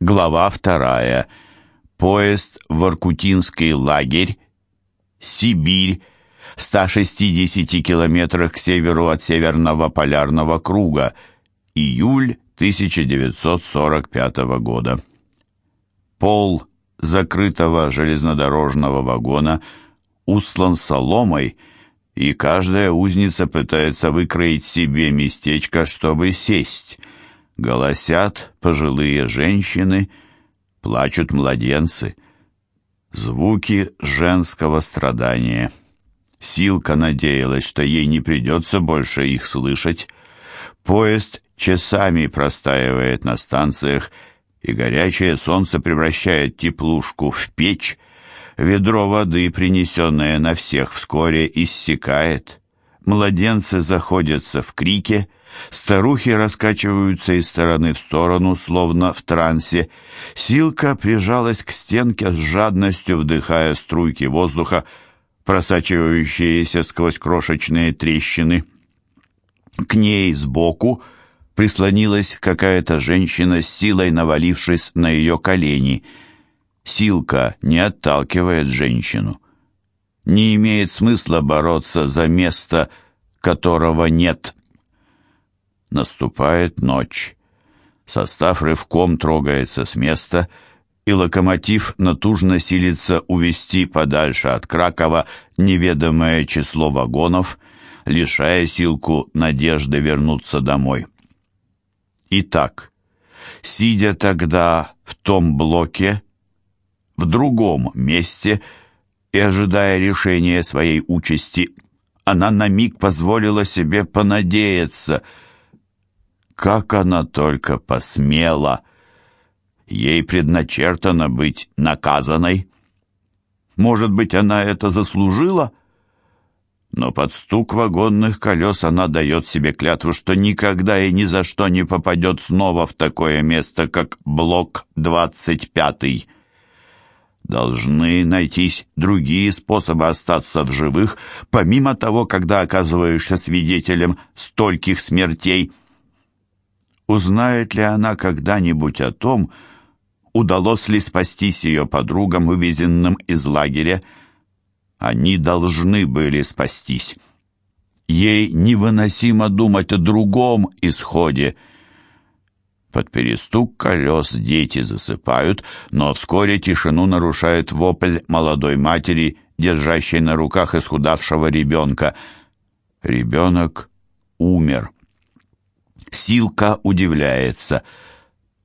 Глава вторая. Поезд в Воркутинский лагерь. Сибирь. В 160 километрах к северу от Северного полярного круга. Июль 1945 года. Пол закрытого железнодорожного вагона устлан соломой, и каждая узница пытается выкроить себе местечко, чтобы сесть. Голосят пожилые женщины, плачут младенцы. Звуки женского страдания. Силка надеялась, что ей не придется больше их слышать. Поезд часами простаивает на станциях, и горячее солнце превращает теплушку в печь, Ведро воды, принесенное на всех, вскоре иссякает. Младенцы заходятся в крике, старухи раскачиваются из стороны в сторону, словно в трансе. Силка прижалась к стенке с жадностью, вдыхая струйки воздуха, просачивающиеся сквозь крошечные трещины. К ней сбоку прислонилась какая-то женщина с силой навалившись на ее колени — Силка не отталкивает женщину. Не имеет смысла бороться за место, которого нет. Наступает ночь. Состав рывком трогается с места, и локомотив натужно силится увести подальше от Кракова неведомое число вагонов, лишая Силку надежды вернуться домой. Итак, сидя тогда в том блоке, в другом месте и, ожидая решения своей участи, она на миг позволила себе понадеяться. Как она только посмела! Ей предначертано быть наказанной. Может быть, она это заслужила? Но под стук вагонных колес она дает себе клятву, что никогда и ни за что не попадет снова в такое место, как блок двадцать пятый. Должны найтись другие способы остаться в живых, помимо того, когда оказываешься свидетелем стольких смертей. Узнает ли она когда-нибудь о том, удалось ли спастись ее подругам, вывезенным из лагеря? Они должны были спастись. Ей невыносимо думать о другом исходе — под перестук колес дети засыпают, но вскоре тишину нарушает вопль молодой матери, держащей на руках исхудавшего ребенка. Ребенок умер. Силка удивляется.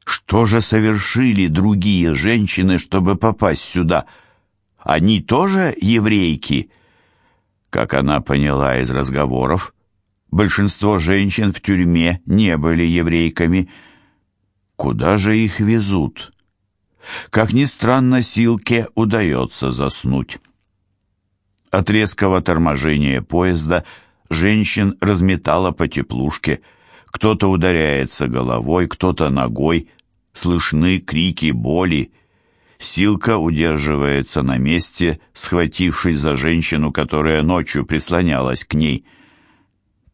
Что же совершили другие женщины, чтобы попасть сюда? Они тоже еврейки? Как она поняла из разговоров, большинство женщин в тюрьме не были еврейками – Куда же их везут? Как ни странно, Силке удается заснуть. От резкого торможения поезда женщин разметало по теплушке. Кто-то ударяется головой, кто-то ногой. Слышны крики боли. Силка удерживается на месте, схватившись за женщину, которая ночью прислонялась к ней.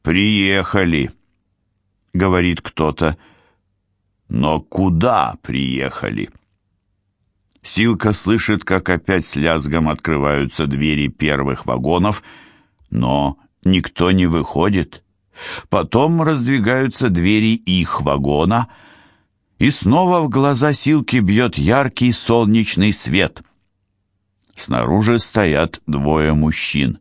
«Приехали», — говорит кто-то. Но куда приехали? Силка слышит, как опять с лязгом открываются двери первых вагонов, но никто не выходит. Потом раздвигаются двери их вагона, и снова в глаза Силки бьет яркий солнечный свет. Снаружи стоят двое мужчин.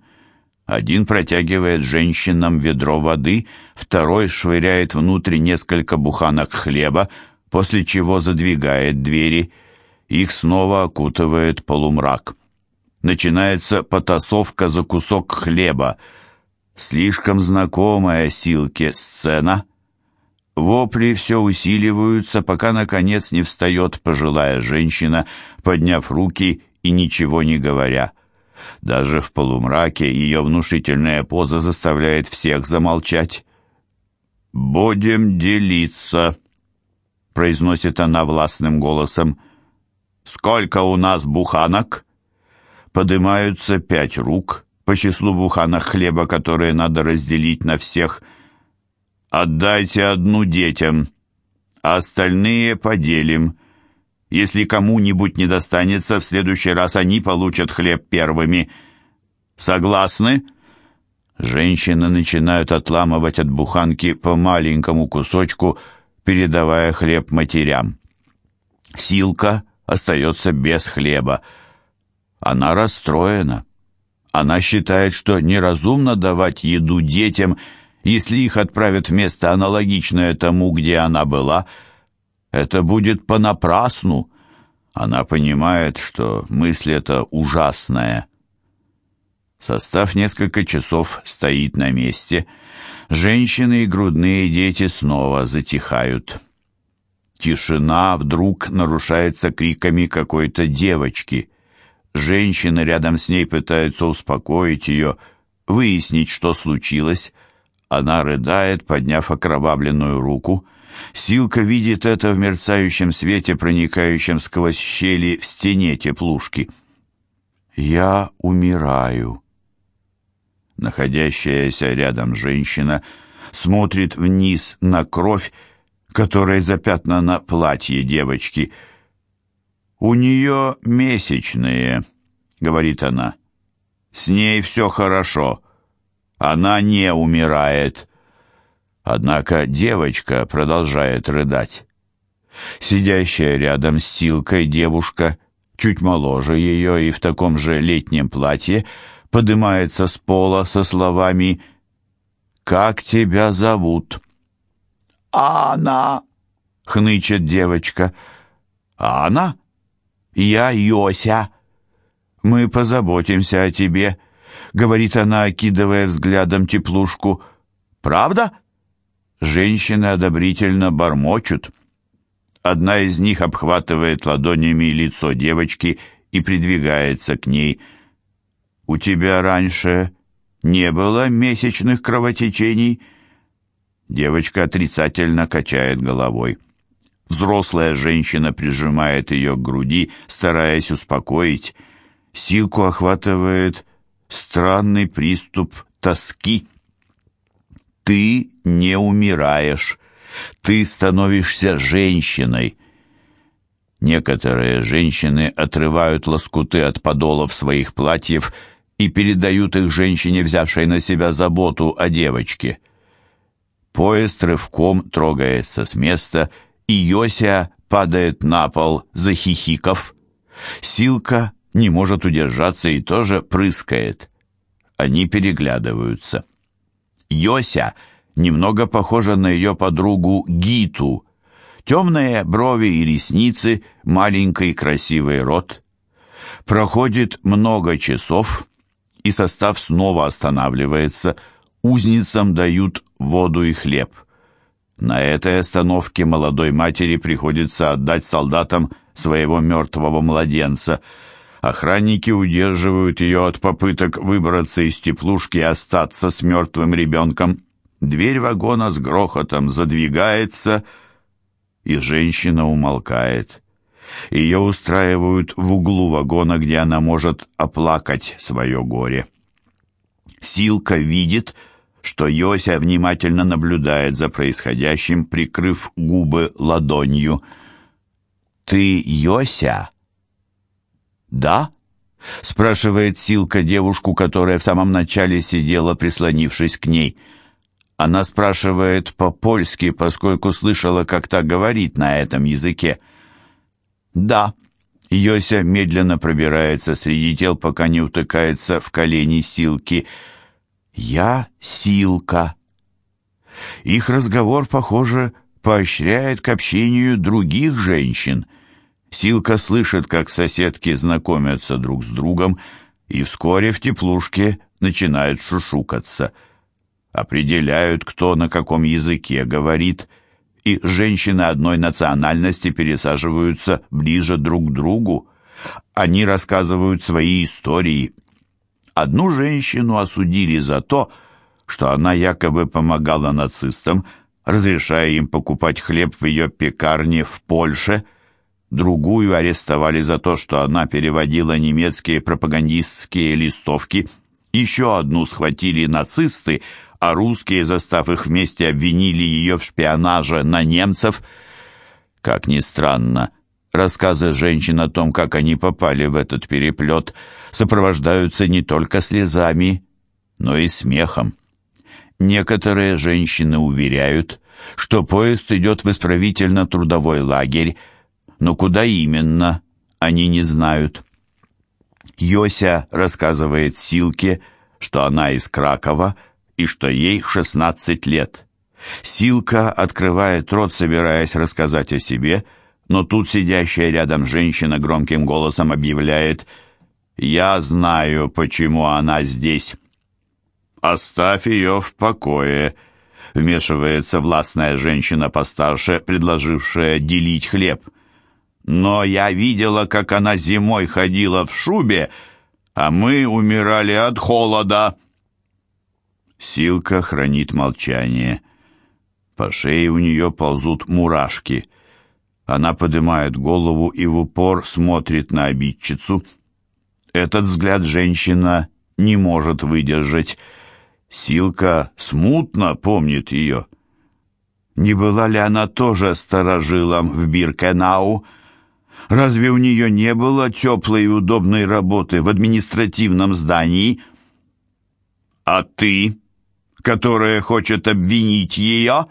Один протягивает женщинам ведро воды, второй швыряет внутрь несколько буханок хлеба, после чего задвигает двери. Их снова окутывает полумрак. Начинается потасовка за кусок хлеба. Слишком знакомая Силке сцена. Вопли все усиливаются, пока, наконец, не встает пожилая женщина, подняв руки и ничего не говоря. Даже в полумраке ее внушительная поза заставляет всех замолчать. «Будем делиться», — произносит она властным голосом. «Сколько у нас буханок?» Поднимаются пять рук по числу буханок хлеба, которые надо разделить на всех. «Отдайте одну детям, а остальные поделим. Если кому-нибудь не достанется, в следующий раз они получат хлеб первыми. Согласны?» Женщины начинают отламывать от буханки по маленькому кусочку, передавая хлеб матерям. Силка остается без хлеба. Она расстроена. Она считает, что неразумно давать еду детям, если их отправят в место аналогичное тому, где она была. Это будет понапрасну. Она понимает, что мысль эта ужасная. Состав несколько часов стоит на месте. Женщины и грудные дети снова затихают. Тишина вдруг нарушается криками какой-то девочки. Женщины рядом с ней пытаются успокоить ее, выяснить, что случилось. Она рыдает, подняв окровавленную руку. Силка видит это в мерцающем свете, проникающем сквозь щели в стене теплушки. «Я умираю». Находящаяся рядом женщина смотрит вниз на кровь, которой запятнано платье девочки. «У нее месячные», — говорит она. «С ней все хорошо. Она не умирает». Однако девочка продолжает рыдать. Сидящая рядом с Силкой девушка, чуть моложе ее и в таком же летнем платье, поднимается с пола со словами «Как тебя зовут?» «Анна!» — хнычет девочка. «Анна? Я Йося. Мы позаботимся о тебе», — говорит она, окидывая взглядом теплушку. «Правда?» Женщины одобрительно бормочут. Одна из них обхватывает ладонями лицо девочки и придвигается к ней. «У тебя раньше не было месячных кровотечений?» Девочка отрицательно качает головой. Взрослая женщина прижимает ее к груди, стараясь успокоить. Силку охватывает странный приступ тоски. Ты не умираешь. Ты становишься женщиной. Некоторые женщины отрывают лоскуты от подолов своих платьев и передают их женщине, взявшей на себя заботу о девочке. Поезд рывком трогается с места, и Йося падает на пол, захихиков. Силка не может удержаться и тоже прыскает. Они переглядываются. Йося немного похожа на ее подругу Гиту. Темные брови и ресницы, маленький красивый рот. Проходит много часов, и состав снова останавливается – узницам дают воду и хлеб. На этой остановке молодой матери приходится отдать солдатам своего мертвого младенца. Охранники удерживают ее от попыток выбраться из теплушки и остаться с мертвым ребенком. Дверь вагона с грохотом задвигается, и женщина умолкает. Ее устраивают в углу вагона, где она может оплакать свое горе. Силка видит, что Йося внимательно наблюдает за происходящим, прикрыв губы ладонью. «Ты Йося?» «Да?» — спрашивает Силка девушку, которая в самом начале сидела, прислонившись к ней. Она спрашивает по-польски, поскольку слышала, как та говорит на этом языке. «Да». Йося медленно пробирается среди тел, пока не утыкается в колени Силки — «Я Силка». Их разговор, похоже, поощряет к общению других женщин. Силка слышит, как соседки знакомятся друг с другом, и вскоре в теплушке начинают шушукаться. Определяют, кто на каком языке говорит, и женщины одной национальности пересаживаются ближе друг к другу. Они рассказывают свои истории – Одну женщину осудили за то, что она якобы помогала нацистам, разрешая им покупать хлеб в ее пекарне в Польше. Другую арестовали за то, что она переводила немецкие пропагандистские листовки. Еще одну схватили нацисты, а русские, застав их вместе, обвинили ее в шпионаже на немцев. Как ни странно, Рассказы женщин о том, как они попали в этот переплет, сопровождаются не только слезами, но и смехом. Некоторые женщины уверяют, что поезд идет в исправительно-трудовой лагерь, но куда именно, они не знают. Йося рассказывает Силке, что она из Кракова и что ей 16 лет. Силка открывает рот, собираясь рассказать о себе, но тут сидящая рядом женщина громким голосом объявляет «Я знаю, почему она здесь». «Оставь ее в покое», — вмешивается властная женщина постарше, предложившая делить хлеб. «Но я видела, как она зимой ходила в шубе, а мы умирали от холода». Силка хранит молчание. По шее у нее ползут мурашки. Она поднимает голову и в упор смотрит на обидчицу. Этот взгляд женщина не может выдержать. Силка смутно помнит ее. Не была ли она тоже сторожилом в Биркенау? Разве у нее не было теплой и удобной работы в административном здании? «А ты, которая хочет обвинить ее?»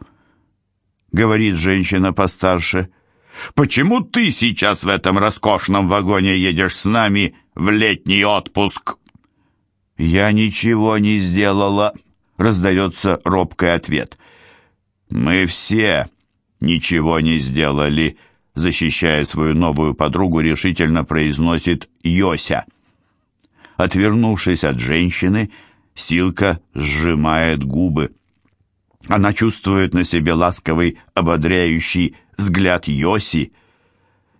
— говорит женщина постарше. «Почему ты сейчас в этом роскошном вагоне едешь с нами в летний отпуск?» «Я ничего не сделала», — раздается робкий ответ. «Мы все ничего не сделали», — защищая свою новую подругу, решительно произносит Йося. Отвернувшись от женщины, Силка сжимает губы. Она чувствует на себе ласковый, ободряющий взгляд Йоси.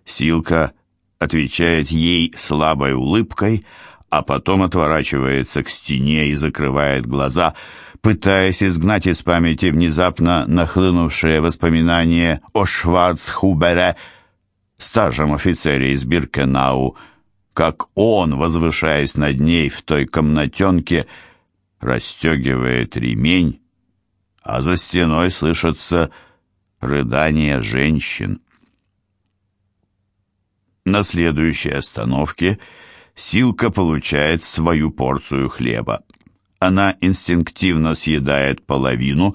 Силка отвечает ей слабой улыбкой, а потом отворачивается к стене и закрывает глаза, пытаясь изгнать из памяти внезапно нахлынувшие воспоминания о Шварцхубере, старшем офицере из Биркенау, как он, возвышаясь над ней в той комнатенке, расстегивает ремень, а за стеной слышатся рыдания женщин. На следующей остановке — Силка получает свою порцию хлеба. Она инстинктивно съедает половину,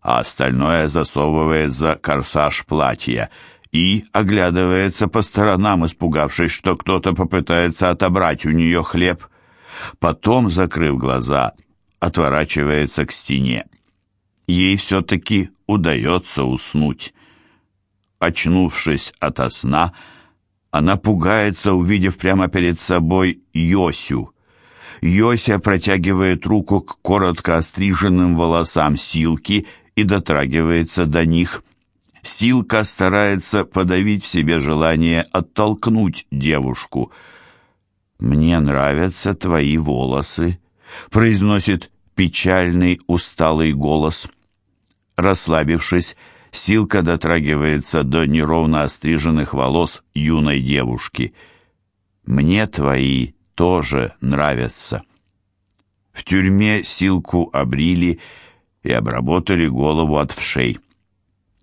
а остальное засовывает за корсаж платья и оглядывается по сторонам, испугавшись, что кто-то попытается отобрать у нее хлеб. Потом, закрыв глаза, отворачивается к стене. Ей все-таки удается уснуть. Очнувшись ото сна, она пугается, увидев прямо перед собой Йосю. Йося протягивает руку к коротко остриженным волосам Силки и дотрагивается до них. Силка старается подавить в себе желание оттолкнуть девушку. «Мне нравятся твои волосы», — произносит печальный усталый голос. Расслабившись, Силка дотрагивается до неровно остриженных волос юной девушки. «Мне твои тоже нравятся». В тюрьме Силку обрили и обработали голову от вшей.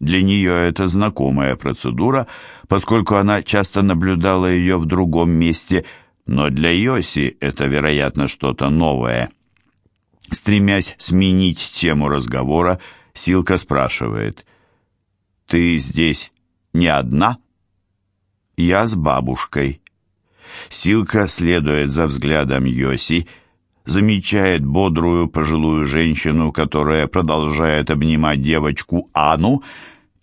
Для нее это знакомая процедура, поскольку она часто наблюдала ее в другом месте, но для Йоси это, вероятно, что-то новое. Стремясь сменить тему разговора, Силка спрашивает, «Ты здесь не одна?» «Я с бабушкой». Силка следует за взглядом Йоси, замечает бодрую пожилую женщину, которая продолжает обнимать девочку Ану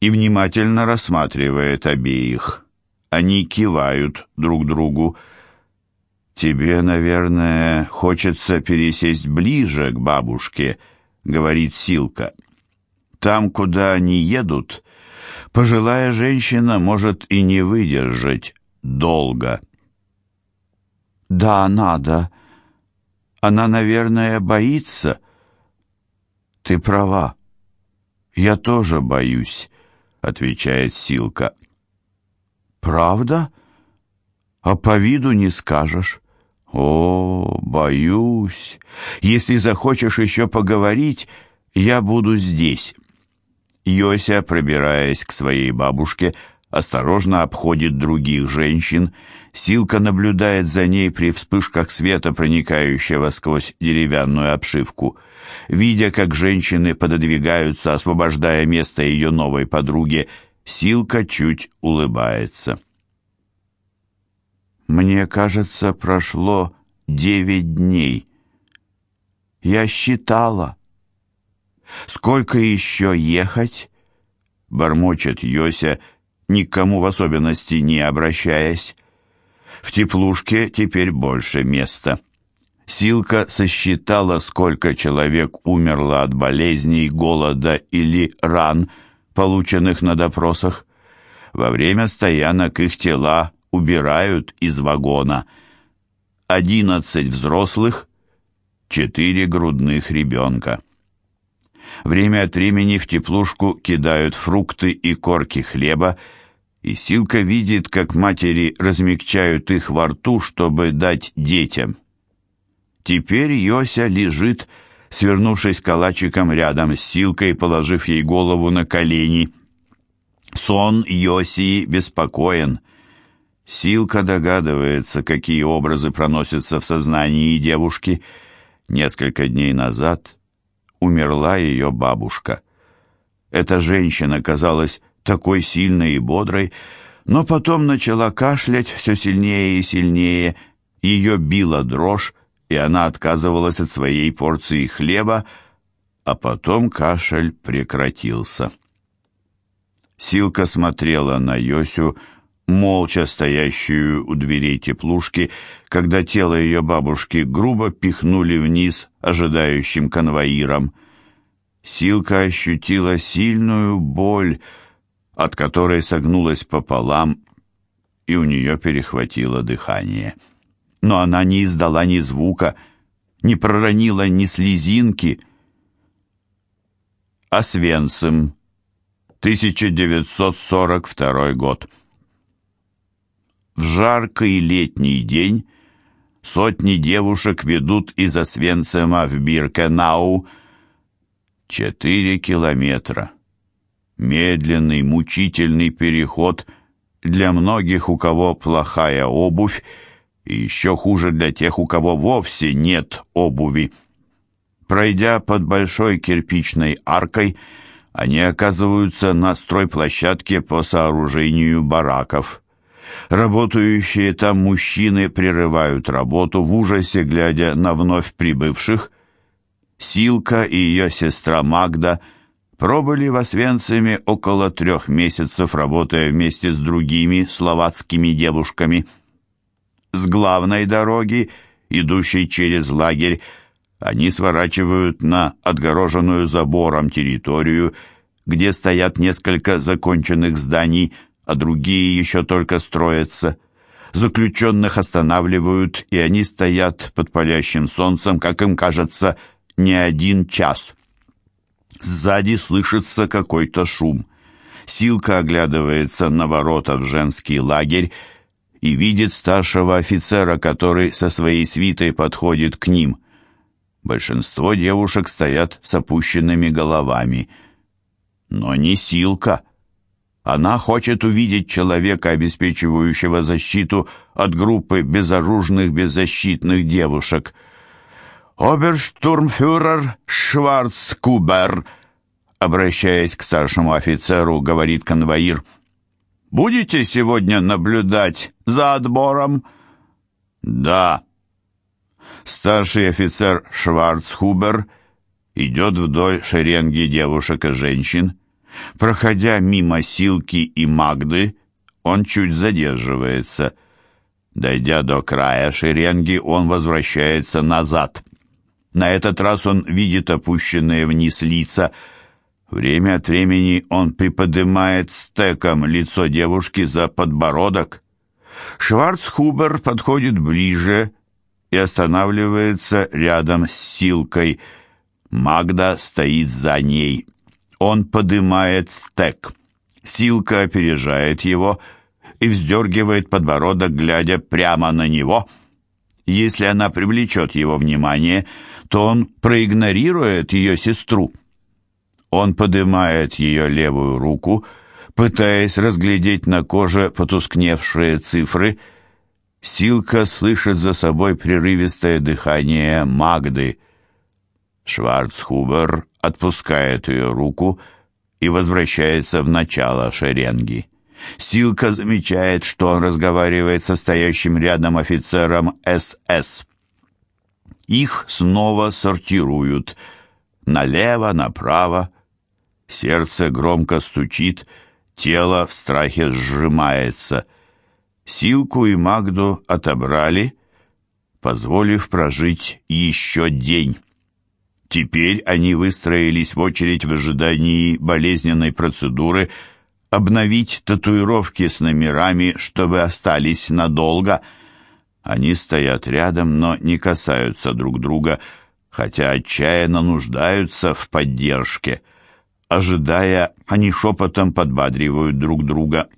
и внимательно рассматривает обеих. Они кивают друг другу. «Тебе, наверное, хочется пересесть ближе к бабушке», — говорит Силка. «Там, куда они едут, пожилая женщина может и не выдержать долго. «Да, надо. Она, наверное, боится». «Ты права. Я тоже боюсь», — отвечает Силка. «Правда? А по виду не скажешь». «О, боюсь. Если захочешь еще поговорить, я буду здесь». Йося, пробираясь к своей бабушке, осторожно обходит других женщин. Силка наблюдает за ней при вспышках света, проникающего сквозь деревянную обшивку. Видя, как женщины пододвигаются, освобождая место ее новой подруге, Силка чуть улыбается. «Мне кажется, прошло девять дней. Я считала. Сколько еще ехать?» Бормочет Йося, никому в особенности не обращаясь. В теплушке теперь больше места. Силка сосчитала, сколько человек умерло от болезней, голода или ран, полученных на допросах. Во время стоянок их тела убирают из вагона. Одиннадцать взрослых, четыре грудных ребенка. Время от времени в теплушку кидают фрукты и корки хлеба, и Силка видит, как матери размягчают их во рту, чтобы дать детям. Теперь Йося лежит, свернувшись калачиком рядом с Силкой, положив ей голову на колени. Сон Йоси беспокоен. Силка догадывается, какие образы проносятся в сознании девушки. Несколько дней назад умерла ее бабушка. Эта женщина казалась такой сильной и бодрой, но потом начала кашлять все сильнее и сильнее, ее била дрожь, и она отказывалась от своей порции хлеба, а потом кашель прекратился. Силка смотрела на Йосю, молча стоящую у дверей теплушки, когда тело ее бабушки грубо пихнули вниз ожидающим конвоиром. Силка ощутила сильную боль, от которой согнулась пополам, и у нее перехватило дыхание. Но она не издала ни звука, не проронила ни слезинки. Освенцим, 1942 год. Жаркий летний день сотни девушек ведут из Освенцима в Биркенау четыре километра. Медленный, мучительный переход для многих, у кого плохая обувь, и еще хуже для тех, у кого вовсе нет обуви. Пройдя под большой кирпичной аркой, они оказываются на стройплощадке по сооружению бараков. Работающие там мужчины прерывают работу в ужасе, глядя на вновь прибывших. Силка и ее сестра Магда пробыли в Освенциме около трех месяцев, работая вместе с другими словацкими девушками. С главной дороги, идущей через лагерь, они сворачивают на отгороженную забором территорию, где стоят несколько законченных зданий, а другие еще только строятся. Заключенных останавливают, и они стоят под палящим солнцем, как им кажется, не один час. Сзади слышится какой-то шум. Силка оглядывается на ворота в женский лагерь и видит старшего офицера, который со своей свитой подходит к ним. Большинство девушек стоят с опущенными головами. Но не Силка. Она хочет увидеть человека, обеспечивающего защиту от группы безоружных, беззащитных девушек. «Оберштурмфюрер Шварцкубер», обращаясь к старшему офицеру, говорит конвоир, «Будете сегодня наблюдать за отбором?» «Да», Старший офицер Шварцхубер идет вдоль шеренги девушек и женщин. Проходя мимо Силки и Магды, он чуть задерживается. Дойдя до края шеренги, он возвращается назад. На этот раз он видит опущенные вниз лица. Время от времени он приподнимает стеком лицо девушки за подбородок. Шварцхубер подходит ближе и останавливается рядом с Силкой. Магда стоит за ней. Он подымает стек. Силка опережает его и вздергивает подбородок, глядя прямо на него. Если она привлечет его внимание, то он проигнорирует ее сестру. Он поднимает ее левую руку, Пытаясь разглядеть на коже потускневшие цифры, Силка слышит за собой прерывистое дыхание Магды. Шварцхубер отпускает ее руку и возвращается в начало шеренги. Силка замечает, что он разговаривает со стоящим рядом офицером СС. Их снова сортируют налево, направо. Сердце громко стучит, тело в страхе сжимается. Силку и Магду отобрали, позволив прожить еще день. Теперь они выстроились в очередь в ожидании болезненной процедуры обновить татуировки с номерами, чтобы остались надолго. Они стоят рядом, но не касаются друг друга, хотя отчаянно нуждаются в поддержке. Ожидая, они шепотом подбадривают друг друга.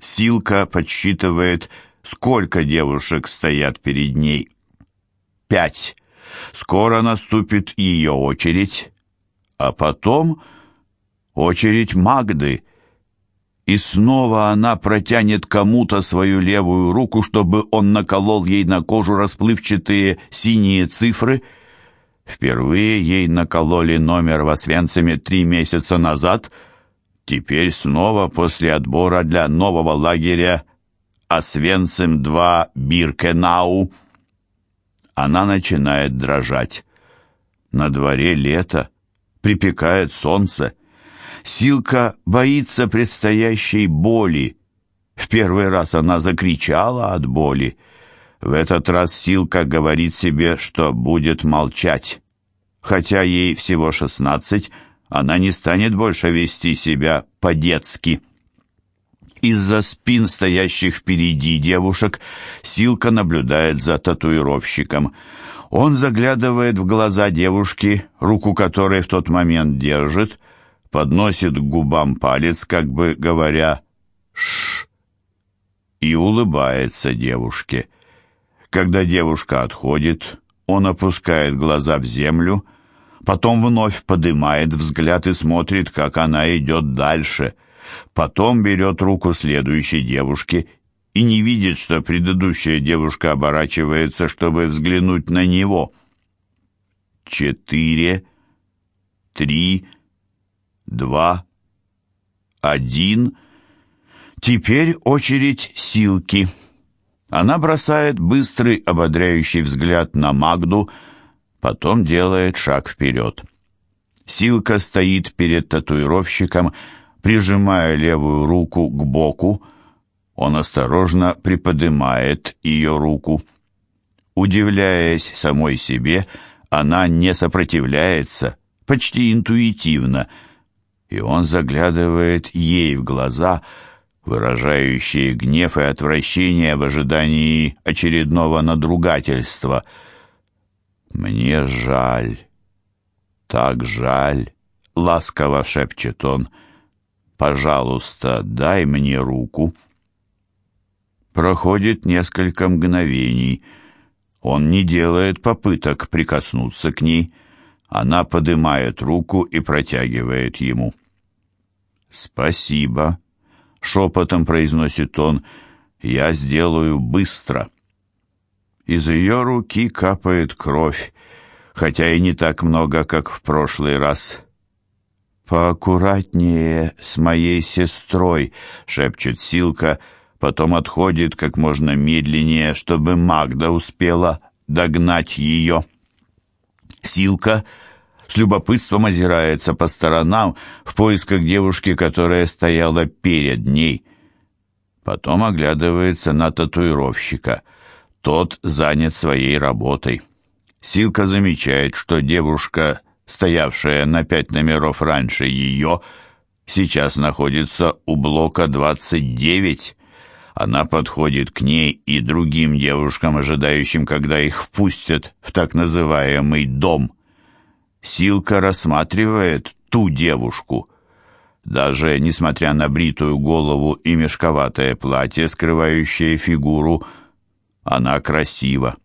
Силка подсчитывает, сколько девушек стоят перед ней. Пять. Скоро наступит ее очередь, а потом очередь Магды. И снова она протянет кому-то свою левую руку, чтобы он наколол ей на кожу расплывчатые синие цифры. Впервые ей накололи номер в Освенциме три месяца назад. Теперь снова после отбора для нового лагеря Освенцим-2 Биркенау она начинает дрожать. На дворе лето, припекает солнце. Силка боится предстоящей боли. В первый раз она закричала от боли. В этот раз Силка говорит себе, что будет молчать. Хотя ей всего шестнадцать, она не станет больше вести себя по-детски. Из-за спин стоящих впереди девушек Силка наблюдает за татуировщиком. Он заглядывает в глаза девушки, руку которой в тот момент держит, подносит к губам палец, как бы говоря «Шш!» и улыбается девушке. Когда девушка отходит, он опускает глаза в землю, потом вновь поднимает взгляд и смотрит, как она идет дальше — Потом берет руку следующей девушки и не видит, что предыдущая девушка оборачивается, чтобы взглянуть на него. Четыре, три, два, один. Теперь очередь Силки. Она бросает быстрый ободряющий взгляд на Магду, потом делает шаг вперед. Силка стоит перед татуировщиком, Прижимая левую руку к боку, он осторожно приподнимает ее руку. Удивляясь самой себе, она не сопротивляется, почти интуитивно, и он заглядывает ей в глаза, выражающие гнев и отвращение в ожидании очередного надругательства. «Мне жаль, так жаль», — ласково шепчет он, — «Пожалуйста, дай мне руку». Проходит несколько мгновений. Он не делает попыток прикоснуться к ней. Она поднимает руку и протягивает ему. «Спасибо», — шепотом произносит он, — «я сделаю быстро». Из ее руки капает кровь, хотя и не так много, как в прошлый раз. «Поаккуратнее с моей сестрой», — шепчет Силка, потом отходит как можно медленнее, чтобы Магда успела догнать ее. Силка с любопытством озирается по сторонам в поисках девушки, которая стояла перед ней. Потом оглядывается на татуировщика. Тот занят своей работой. Силка замечает, что девушка стоявшая на пять номеров раньше ее, сейчас находится у блока 29. Она подходит к ней и другим девушкам, ожидающим, когда их впустят в так называемый «дом». Силка рассматривает ту девушку. Даже несмотря на бритую голову и мешковатое платье, скрывающее фигуру, она красива.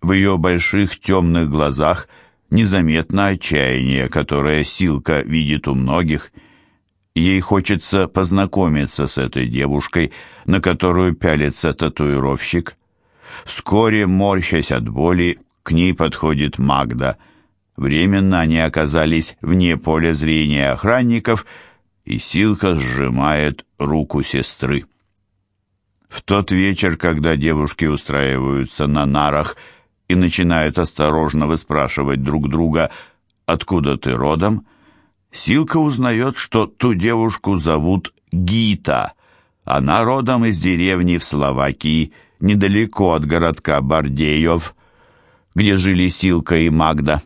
В ее больших темных глазах – незаметно отчаяние, которое Силка видит у многих. Ей хочется познакомиться с этой девушкой, на которую пялится татуировщик. Вскоре, морщась от боли, к ней подходит Магда. Временно они оказались вне поля зрения охранников, и Силка сжимает руку сестры. В тот вечер, когда девушки устраиваются на нарах и начинают осторожно выспрашивать друг друга «Откуда ты родом?», Силка узнает, что ту девушку зовут Гита. Она родом из деревни в Словакии, недалеко от городка Бардеев, где жили Силка и Магда.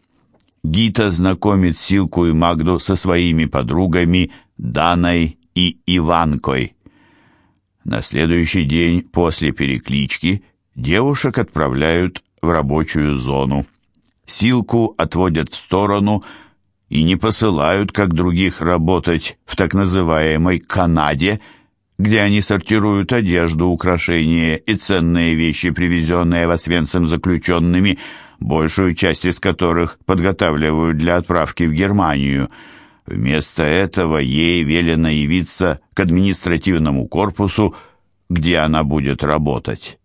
Гита знакомит Силку и Магду со своими подругами Даной и Иванкой. На следующий день после переклички девушек отправляют в рабочую зону. Силку отводят в сторону – и не посылают, как других, работать в так называемой «Канаде», где они сортируют одежду, украшения и ценные вещи, привезенные в Освенцим заключенными, большую часть из которых подготавливают для отправки в Германию. Вместо этого ей велено явиться к административному корпусу, где она будет работать.